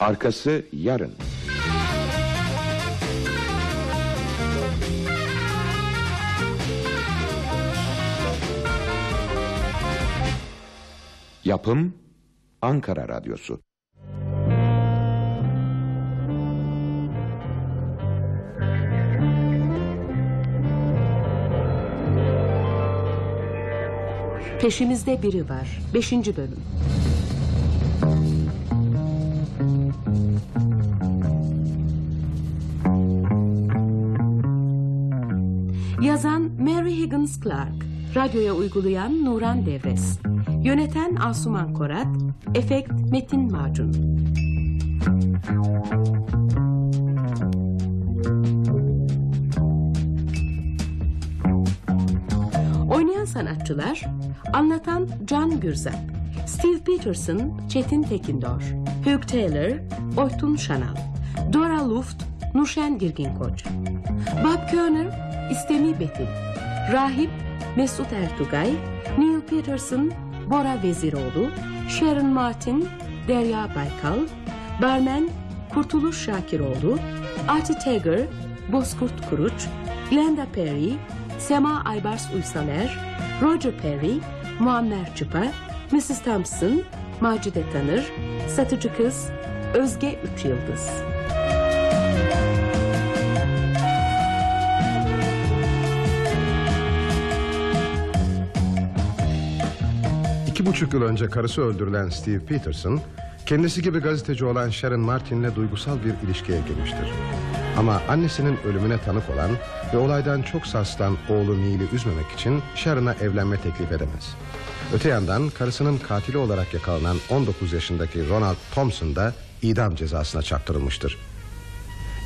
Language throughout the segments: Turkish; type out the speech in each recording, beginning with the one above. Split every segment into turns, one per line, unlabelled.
Arkası yarın. Yapım Ankara Radyosu.
Peşimizde biri var. Beşinci bölüm. Higgins Clark. Radyoya uygulayan Nuran Devres. Yöneten Asuman Korat. Efekt Metin Macun. Oynayan sanatçılar Anlatan Can Gürzap Steve Peterson Çetin Tekindor Hugh Taylor Oytun Şanal Dora Luft Nurşen Girgin Koç Bob Körner İstemi Betil Rahip Mesut Ertugay Neil Peterson Bora Veziroğlu Sharon Martin Derya Baykal Barmen Kurtuluş Şakiroğlu Artie Tager Bozkurt Kuruç Glenda Perry Sema Aybars Uysaner Roger Perry Muammer Çıpa Mrs. Thompson Macide Tanır Satıcı Kız Özge Üç Yıldız
buçuk yıl önce karısı öldürülen Steve Peterson... ...kendisi gibi gazeteci olan Sharon Martin'le duygusal bir ilişkiye girmiştir. Ama annesinin ölümüne tanık olan... ...ve olaydan çok sarsılan oğlu Neil'i üzmemek için... ...Sharon'a evlenme teklif edemez. Öte yandan karısının katili olarak yakalanan 19 yaşındaki Ronald Thompson da idam cezasına çarptırılmıştır.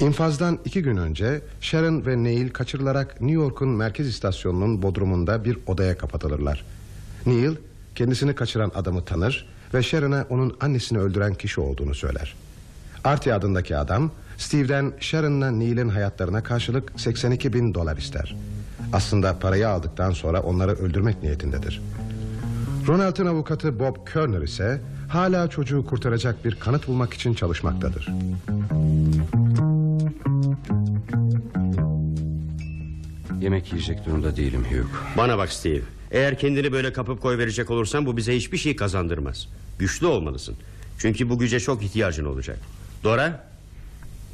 İnfazdan iki gün önce Sharon ve Neil kaçırılarak New York'un merkez istasyonunun bodrumunda bir odaya kapatılırlar. Neil kendisini kaçıran adamı tanır ve Sharon'a onun annesini öldüren kişi olduğunu söyler. Artie adındaki adam Steve'den Sharon'la Neil'in hayatlarına karşılık 82 bin dolar ister. Aslında parayı aldıktan sonra onları öldürmek niyetindedir. Ronald'ın avukatı Bob Körner ise hala çocuğu kurtaracak bir kanıt bulmak için çalışmaktadır.
Yemek yiyecek durumda değilim Hugh.
Bana bak Steve. Eğer kendini böyle kapıp koy verecek olursan bu bize hiçbir şey kazandırmaz. Güçlü olmalısın. Çünkü bu güce çok ihtiyacın olacak. Dora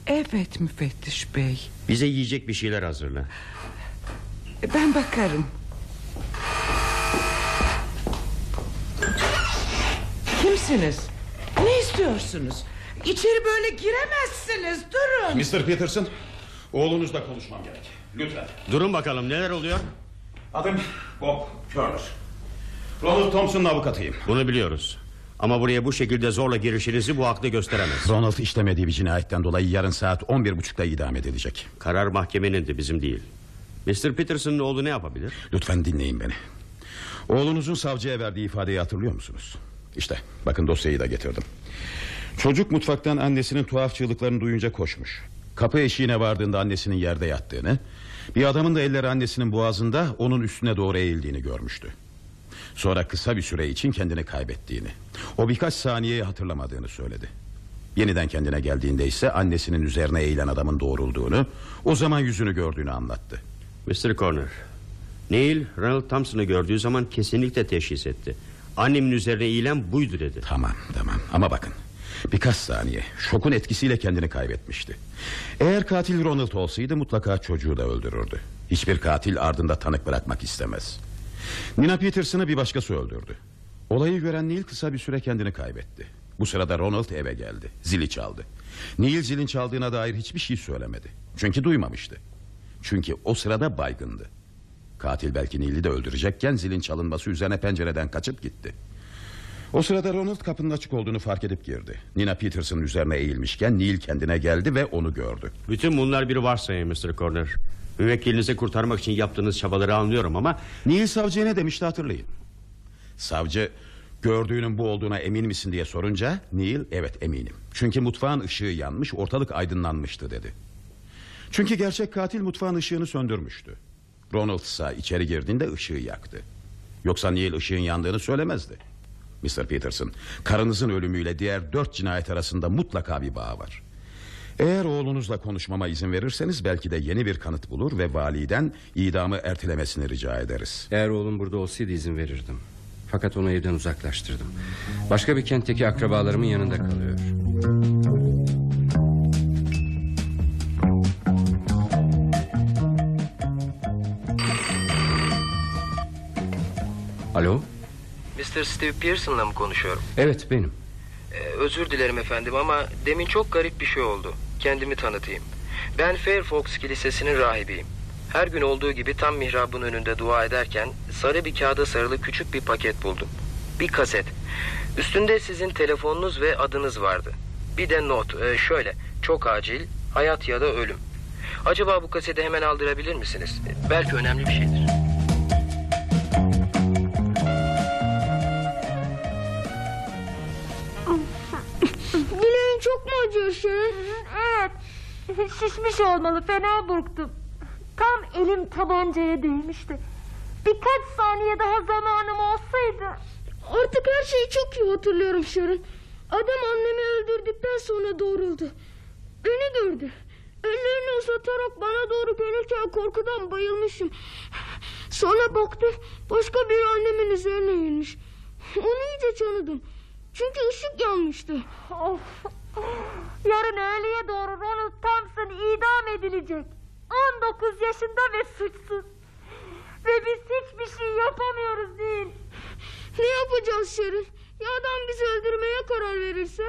Evet müfettiş bey.
bize yiyecek bir şeyler hazırla.
Ben bakarım. Kimsiniz? Ne istiyorsunuz? İçeri böyle giremezsiniz. Durun.
Mr. Peterson Oğlunuzla konuşmam gerek Lütfen
Durun bakalım neler oluyor?
Adım Bob Körner Ronald Thompson'un avukatıyım
Bunu biliyoruz. Ama buraya bu şekilde zorla girişinizi bu haklı gösteremez.
Ronald işlemediği bir cinayetten dolayı yarın saat 11.30'da idam edilecek.
Karar mahkemenin de bizim değil. Mr. Peterson'ın oğlu ne yapabilir?
Lütfen dinleyin beni. Oğlunuzun savcıya verdiği ifadeyi hatırlıyor musunuz? İşte bakın dosyayı da getirdim. Çocuk mutfaktan annesinin tuhaf çığlıklarını duyunca koşmuş. Kapı eşiğine vardığında annesinin yerde yattığını... ...bir adamın da elleri annesinin boğazında onun üstüne doğru eğildiğini görmüştü. Sonra kısa bir süre için kendini kaybettiğini... ...o birkaç saniyeyi hatırlamadığını söyledi. Yeniden kendine geldiğinde ise annesinin üzerine eğilen adamın doğrulduğunu... ...o zaman yüzünü gördüğünü anlattı.
Mr. Corner. Neil Ronald Thompson'ı gördüğü zaman kesinlikle teşhis etti. Annemin üzerine eğilen buydu dedi.
Tamam tamam ama bakın Birkaç saniye. Şokun etkisiyle kendini kaybetmişti. Eğer katil Ronald olsaydı mutlaka çocuğu da öldürürdü. Hiçbir katil ardında tanık bırakmak istemez. Nina Peterson'ı bir başkası öldürdü. Olayı gören Neil kısa bir süre kendini kaybetti. Bu sırada Ronald eve geldi. Zili çaldı. Neil zilin çaldığına dair hiçbir şey söylemedi. Çünkü duymamıştı. Çünkü o sırada baygındı. Katil belki Neil'i de öldürecekken zilin çalınması üzerine pencereden kaçıp gitti o sırada Ronald kapının açık olduğunu fark edip girdi. Nina Peters'ın üzerine eğilmişken Neil kendine geldi ve onu gördü.
Bütün bunlar bir varsayım Mr. Corner. Müvekkilinizi kurtarmak için yaptığınız çabaları anlıyorum ama...
Neil savcıya ne demişti hatırlayın. Savcı gördüğünün bu olduğuna emin misin diye sorunca Neil evet eminim. Çünkü mutfağın ışığı yanmış ortalık aydınlanmıştı dedi. Çünkü gerçek katil mutfağın ışığını söndürmüştü. Ronald ise içeri girdiğinde ışığı yaktı. Yoksa Neil ışığın yandığını söylemezdi.
Mr. Peterson. Karınızın ölümüyle diğer dört cinayet arasında mutlaka bir bağ var. Eğer oğlunuzla konuşmama izin verirseniz belki de yeni bir kanıt bulur ve validen idamı ertelemesini rica ederiz.
Eğer oğlum burada olsaydı izin verirdim. Fakat onu evden uzaklaştırdım. Başka bir kentteki akrabalarımın yanında kalıyor. Alo?
Mr. Steve Pearson'la mı konuşuyorum?
Evet benim.
Ee, özür dilerim efendim ama demin çok garip bir şey oldu. Kendimi tanıtayım. Ben Fairfax Kilisesi'nin rahibiyim. Her gün olduğu gibi tam mihrabın önünde dua ederken sarı bir kağıda sarılı küçük bir paket buldum. Bir kaset. Üstünde sizin telefonunuz ve adınız vardı. Bir de not. Ee, şöyle. Çok acil. Hayat ya da ölüm. Acaba bu kaseti hemen aldırabilir misiniz? Belki önemli bir şeydir.
Çok mu acıyor Şirin? Evet. Şişmiş olmalı fena burktum. Tam elim tabancaya değmişti. Birkaç saniye daha zamanım olsaydı. Artık her şeyi çok iyi hatırlıyorum Şirin. Adam annemi öldürdükten sonra doğruldu. Beni gördü. Ellerini uzatarak bana doğru gelirken korkudan bayılmışım. Sonra baktım başka bir annemin üzerine inmiş. Onu iyice tanıdım. Çünkü ışık yanmıştı. Of. Yarın öğleye doğru Ronald Thompson idam edilecek. 19 yaşında ve suçsuz. Ve biz hiçbir şey yapamıyoruz değil. Ne yapacağız Şerin? Ya adam bizi öldürmeye karar verirse?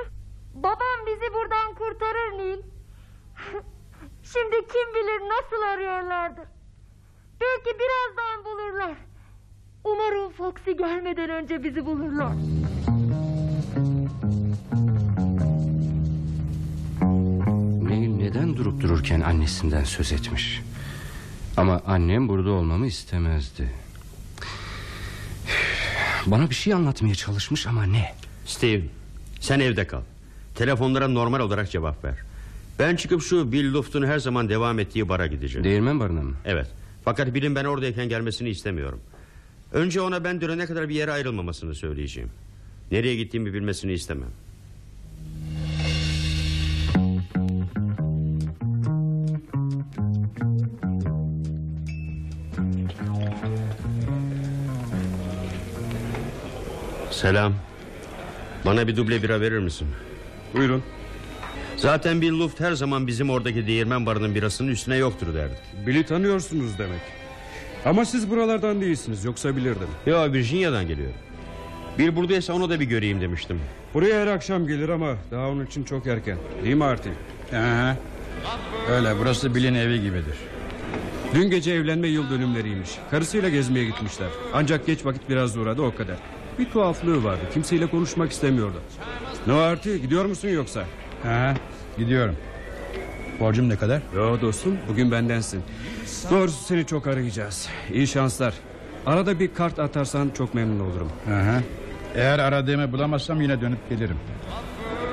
Babam bizi buradan kurtarır Nil. Şimdi kim bilir nasıl arıyorlardır. Belki birazdan bulurlar. Umarım Foxy gelmeden önce bizi bulurlar.
Durup dururken annesinden söz etmiş? Ama annem burada olmamı istemezdi. Bana bir şey anlatmaya çalışmış ama ne?
Steve sen evde kal. Telefonlara normal olarak cevap ver. Ben çıkıp şu Bill Luft'un her zaman devam ettiği bara gideceğim.
Değirmen barına mı?
Evet. Fakat Bill'in ben oradayken gelmesini istemiyorum. Önce ona ben dönene kadar bir yere ayrılmamasını söyleyeceğim. Nereye gittiğimi bilmesini istemem. Selam. Bana bir duble bira verir misin?
Buyurun.
Zaten Bill Luft her zaman bizim oradaki değirmen barının birasının üstüne yoktur derdi.
Bill'i tanıyorsunuz demek. Ama siz buralardan değilsiniz yoksa bilirdim.
Ya Virginia'dan geliyor. Bill buradaysa onu da bir göreyim demiştim.
Buraya her akşam gelir ama daha onun için çok erken. Değil mi Artie?
Aha. Öyle burası Bill'in evi gibidir.
Dün gece evlenme yıl dönümleriymiş. Karısıyla gezmeye gitmişler. Ancak geç vakit biraz uğradı o kadar. Bir tuhaflığı vardı. Kimseyle konuşmak istemiyordu. Ne o Artie gidiyor musun yoksa?
Aha. Gidiyorum. Borcum ne kadar?
Yo dostum bugün bendensin. Doğrusu seni çok arayacağız. İyi şanslar. Arada bir kart atarsan çok memnun olurum.
Aha. Eğer aradığımı bulamazsam yine dönüp gelirim.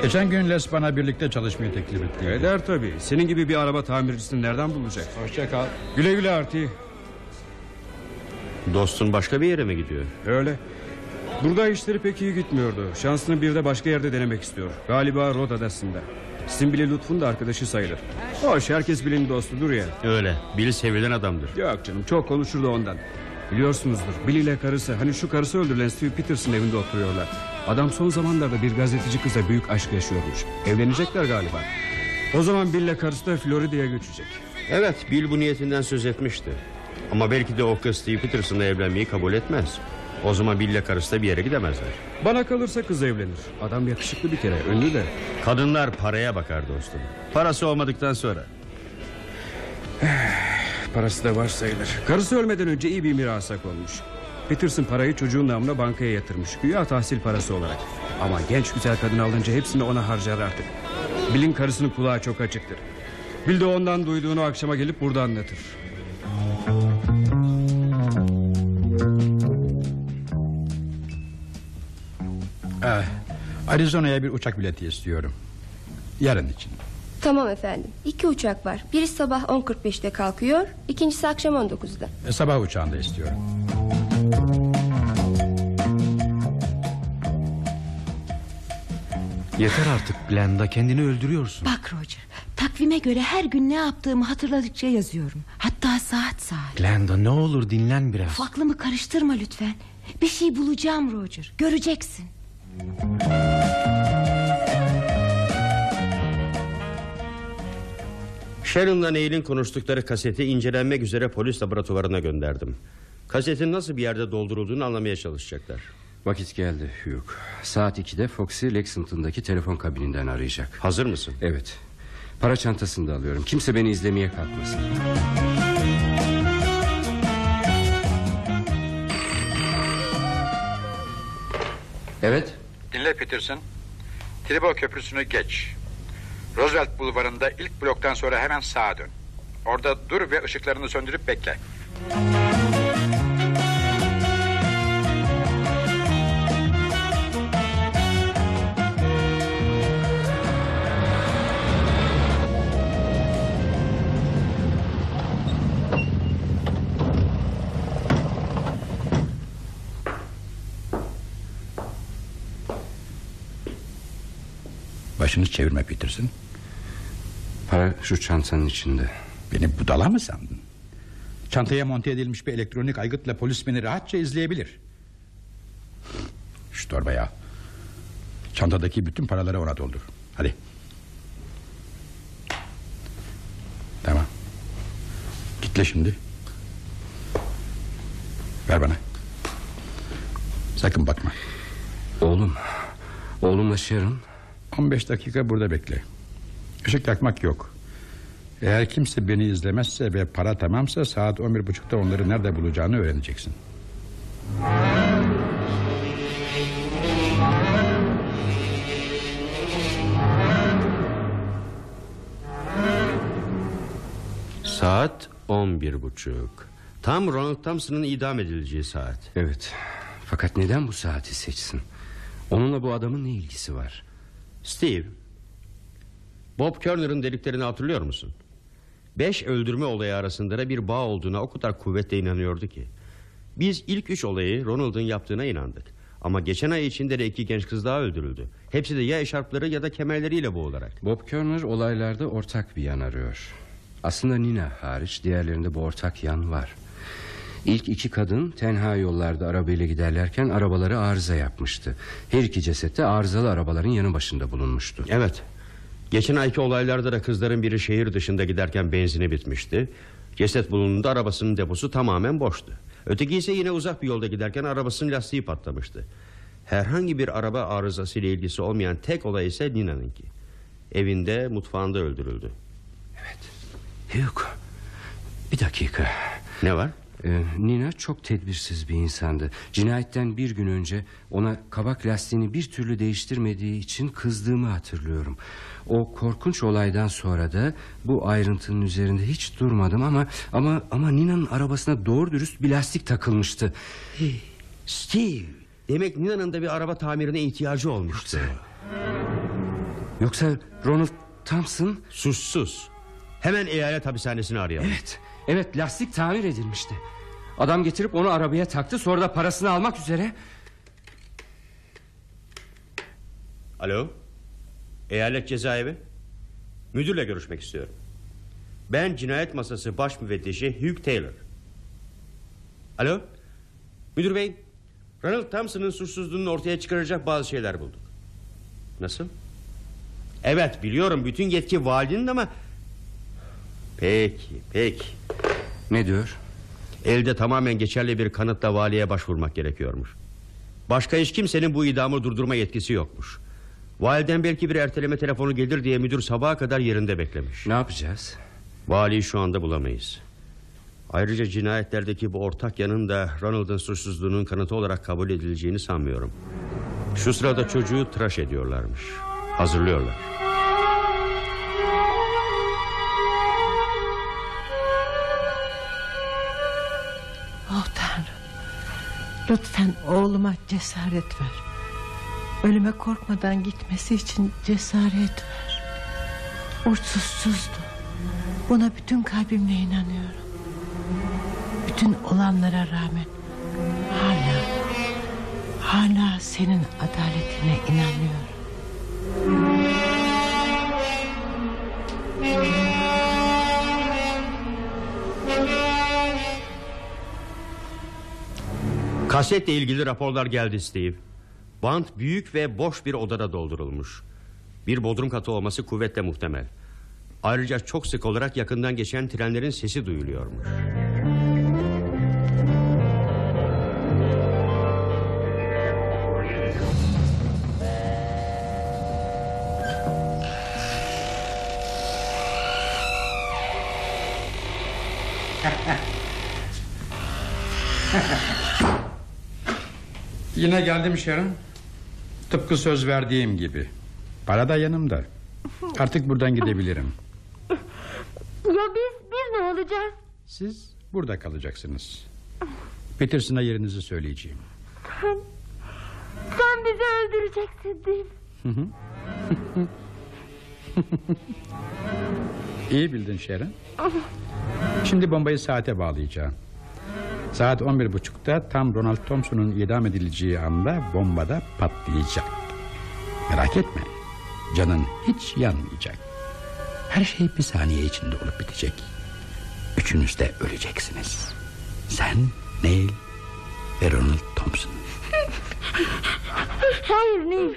Geçen gün Les bana birlikte çalışmayı teklif etti.
Eder tabii. Senin gibi bir araba tamircisini nereden bulacak?
Hoşça kal.
Güle güle Artie.
Dostun başka bir yere mi gidiyor?
Öyle. Burada işleri pek iyi gitmiyordu. Şansını bir de başka yerde denemek istiyor. Galiba Rod adasında. Sizin bile Lutfun da arkadaşı sayılır. Hoş herkes bilin dostudur ya.
Öyle. Bill sevilen adamdır.
Yok canım çok konuşur da ondan. Biliyorsunuzdur Bill ile karısı hani şu karısı öldürülen Steve Peterson evinde oturuyorlar. Adam son zamanlarda bir gazeteci kıza büyük aşk yaşıyormuş. Evlenecekler galiba. O zaman Bill ile karısı da Florida'ya göçecek.
Evet Bill bu niyetinden söz etmişti. Ama belki de o kız Steve Peterson'la evlenmeyi kabul etmez. O zaman Bill'le karısı da bir yere gidemezler.
Bana kalırsa kız evlenir. Adam yakışıklı bir kere ünlü de.
Kadınlar paraya bakar dostum. Parası olmadıktan sonra.
Parası da var sayılır. Karısı ölmeden önce iyi bir mirasa konmuş. Peterson parayı çocuğun namına bankaya yatırmış. Güya tahsil parası olarak. Ama genç güzel kadın alınca hepsini ona harcar artık. Bill'in karısının kulağı çok açıktır. Bill de ondan duyduğunu akşama gelip burada anlatır.
Ah, Arizona'ya bir uçak bileti istiyorum. Yarın için.
Tamam efendim. İki uçak var. Biri sabah 10.45'te kalkıyor. ikincisi akşam 19'da.
E, sabah uçağında istiyorum.
Yeter artık Glenda kendini öldürüyorsun.
Bak Roger takvime göre her gün ne yaptığımı hatırladıkça yazıyorum. Hatta saat saat.
Glenda ne olur dinlen biraz.
Aklımı karıştırma lütfen. Bir şey bulacağım Roger. Göreceksin.
Sharon'la Neil'in konuştukları kaseti incelenmek üzere polis laboratuvarına gönderdim. Kasetin nasıl bir yerde doldurulduğunu anlamaya çalışacaklar.
Vakit geldi Hugh. Saat 2'de Foxy Lexington'daki telefon kabininden arayacak.
Hazır mısın?
Evet. Para çantasını da alıyorum. Kimse beni izlemeye kalkmasın. Evet.
Dinle Peterson. Tribal Köprüsü'nü geç. Roosevelt Bulvarı'nda ilk bloktan sonra hemen sağa dön. Orada dur ve ışıklarını söndürüp bekle.
Başını çevirme Peterson.
Para şu çantanın içinde.
Beni budala mı sandın? Çantaya monte edilmiş bir elektronik aygıtla polis beni rahatça izleyebilir. Şu torbayı al. Çantadaki bütün paraları ona doldur. Hadi. Tamam. Kitle şimdi. Ver bana. Sakın bakma.
Oğlum. Oğlumla Sharon.
15 dakika burada bekle. Işık yakmak yok. Eğer kimse beni izlemezse ve para tamamsa saat 11.30'da onları nerede bulacağını öğreneceksin.
Saat on bir buçuk. Tam Ronald Thompson'ın idam edileceği saat.
Evet. Fakat neden bu saati seçsin? Onunla bu adamın ne ilgisi var?
Steve. Bob Körner'ın deliklerini hatırlıyor musun? Beş öldürme olayı arasında da bir bağ olduğuna o kadar kuvvetle inanıyordu ki. Biz ilk üç olayı Ronald'ın yaptığına inandık. Ama geçen ay içinde de iki genç kız daha öldürüldü. Hepsi de ya eşarpları ya da kemerleriyle boğularak.
Bob Körner olaylarda ortak bir yan arıyor. Aslında Nina hariç diğerlerinde bu ortak yan var. İlk iki kadın tenha yollarda arabayla giderlerken arabaları arıza yapmıştı. Her iki ceset de arızalı arabaların yanı başında bulunmuştu.
Evet. Geçen ayki olaylarda da kızların biri şehir dışında giderken benzini bitmişti. Ceset bulunduğunda arabasının deposu tamamen boştu. Öteki ise yine uzak bir yolda giderken arabasının lastiği patlamıştı. Herhangi bir araba arızası ile ilgisi olmayan tek olay ise Nina'nınki. Evinde mutfağında öldürüldü.
Hugh bir dakika.
Ne var?
Ee, Nina çok tedbirsiz bir insandı. Cinayetten bir gün önce ona kabak lastiğini bir türlü değiştirmediği için kızdığımı hatırlıyorum. O korkunç olaydan sonra da bu ayrıntının üzerinde hiç durmadım ama ama ama Nina'nın arabasına doğru dürüst bir lastik takılmıştı.
Steve, demek Nina'nın da bir araba tamirine ihtiyacı olmuştu.
Yoksa Ronald Thompson
Sus sus. Hemen eyalet hapishanesini arayalım.
Evet. Evet lastik tamir edilmişti. Adam getirip onu arabaya taktı sonra da parasını almak üzere.
Alo. Eyalet cezaevi. Müdürle görüşmek istiyorum. Ben cinayet masası baş müfettişi Hugh Taylor. Alo. Müdür bey. Ronald Thompson'ın suçsuzluğunu ortaya çıkaracak bazı şeyler bulduk. Nasıl? Evet biliyorum bütün yetki valinin ama... Peki peki.
Ne diyor?
Elde tamamen geçerli bir kanıtla valiye başvurmak gerekiyormuş. Başka hiç kimsenin bu idamı durdurma yetkisi yokmuş. Validen belki bir erteleme telefonu gelir diye müdür sabaha kadar yerinde beklemiş.
Ne yapacağız?
Valiyi şu anda bulamayız. Ayrıca cinayetlerdeki bu ortak yanın da Ronald'ın suçsuzluğunun kanıtı olarak kabul edileceğini sanmıyorum. Şu sırada çocuğu tıraş ediyorlarmış. Hazırlıyorlar.
Lütfen oğluma cesaret ver. Ölüme korkmadan gitmesi için cesaret ver. Uçsuzsuzdu. Buna bütün kalbimle inanıyorum. Bütün olanlara rağmen hala hala senin adaletine inanıyorum.
Kasetle ilgili raporlar geldi Steve. Bant büyük ve boş bir odada doldurulmuş. Bir bodrum katı olması kuvvetle muhtemel. Ayrıca çok sık olarak yakından geçen trenlerin sesi duyuluyormuş.
Yine geldim Sharon. Tıpkı söz verdiğim gibi. Para da yanımda. Artık buradan gidebilirim.
Ya biz, biz ne olacağız?
Siz burada kalacaksınız. Peterson'a yerinizi söyleyeceğim.
Sen, sen bizi öldüreceksin değil mi?
Hı hı. İyi bildin Sharon. Şimdi bombayı saate bağlayacağım. Saat 11.30'da tam Ronald Thompson'un idam edileceği anda bombada patlayacak. Merak etme. Canın hiç yanmayacak. Her şey bir saniye içinde olup bitecek. Üçünüz de öleceksiniz. Sen, Neil ve Ronald Thompson.
Hayır Neil.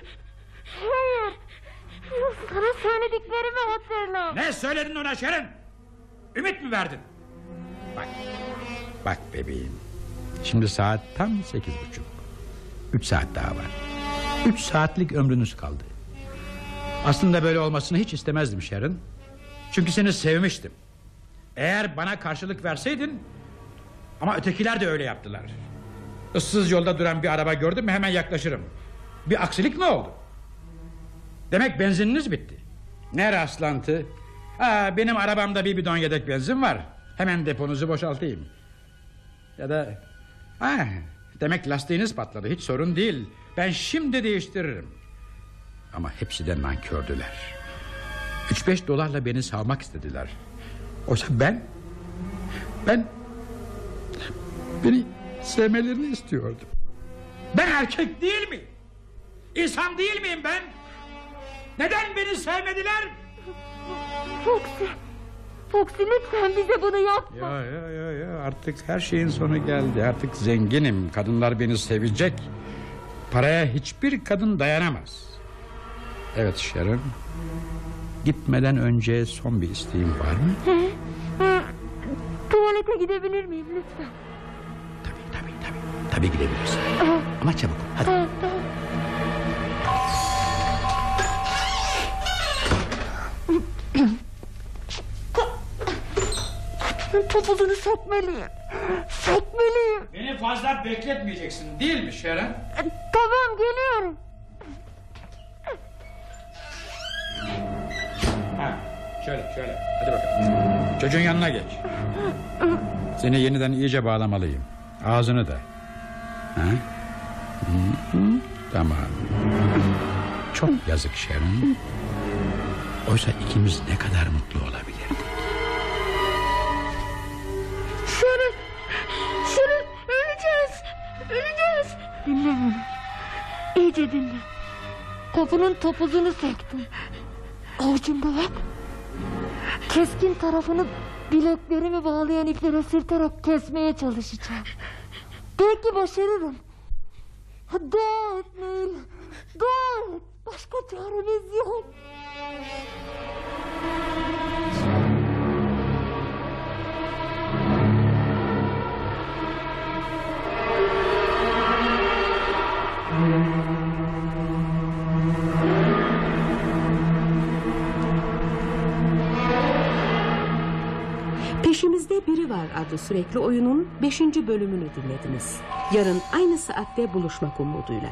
Hayır. Sana söylediklerimi hatırla.
Ne söyledin ona Sharon? Ümit mi verdin? Bak, bak bebeğim. Şimdi saat tam sekiz buçuk. Üç saat daha var. Üç saatlik ömrünüz kaldı. Aslında böyle olmasını hiç istemezdim Sharon. Çünkü seni sevmiştim. Eğer bana karşılık verseydin... Ama ötekiler de öyle yaptılar. Issız yolda duran bir araba gördüm mü hemen yaklaşırım. Bir aksilik mi oldu? Demek benzininiz bitti. Ne rastlantı. Aa, benim arabamda bir bidon yedek benzin var. Hemen deponuzu boşaltayım. Ya da... Ha, demek lastiğiniz patladı hiç sorun değil. Ben şimdi değiştiririm. Ama hepsi de nankördüler. Üç beş dolarla beni savmak istediler. Oysa ben... Ben... Beni sevmelerini istiyordum. Ben erkek değil mi? İnsan değil miyim ben? Neden beni sevmediler?
Foxy. Foxy lütfen bize bunu yapma.
Ya ya ya ya artık her şeyin sonu geldi. Artık zenginim. Kadınlar beni sevecek. Paraya hiçbir kadın dayanamaz. Evet Sharon. Gitmeden önce son bir isteğim var mı?
Hı, hı. Tuvalete gidebilir miyim lütfen?
Tabii gidebilirsin.
Aa,
Ama çabuk. Hadi.
Topuzunu sökmeliyim. Sökmeliyim.
Beni fazla bekletmeyeceksin değil mi Sharon?
Tamam geliyorum.
Ha, şöyle şöyle. Hadi bakalım. Çocuğun yanına geç. Seni yeniden iyice bağlamalıyım. Ağzını da. Ha? Tamam. Çok yazık Sharon. Oysa ikimiz ne kadar mutlu olabilirdik.
Dinle beni. İyice dinle. Kapının topuzunu söktüm. Avucumda bak. Keskin tarafını bileklerimi bağlayan iplere sürterek kesmeye çalışacağım. Belki başarırım. Dua et et. Başka çaremiz yok.
Peşimizde Biri Var adlı sürekli oyunun 5. bölümünü dinlediniz. Yarın aynı saatte buluşmak umuduyla.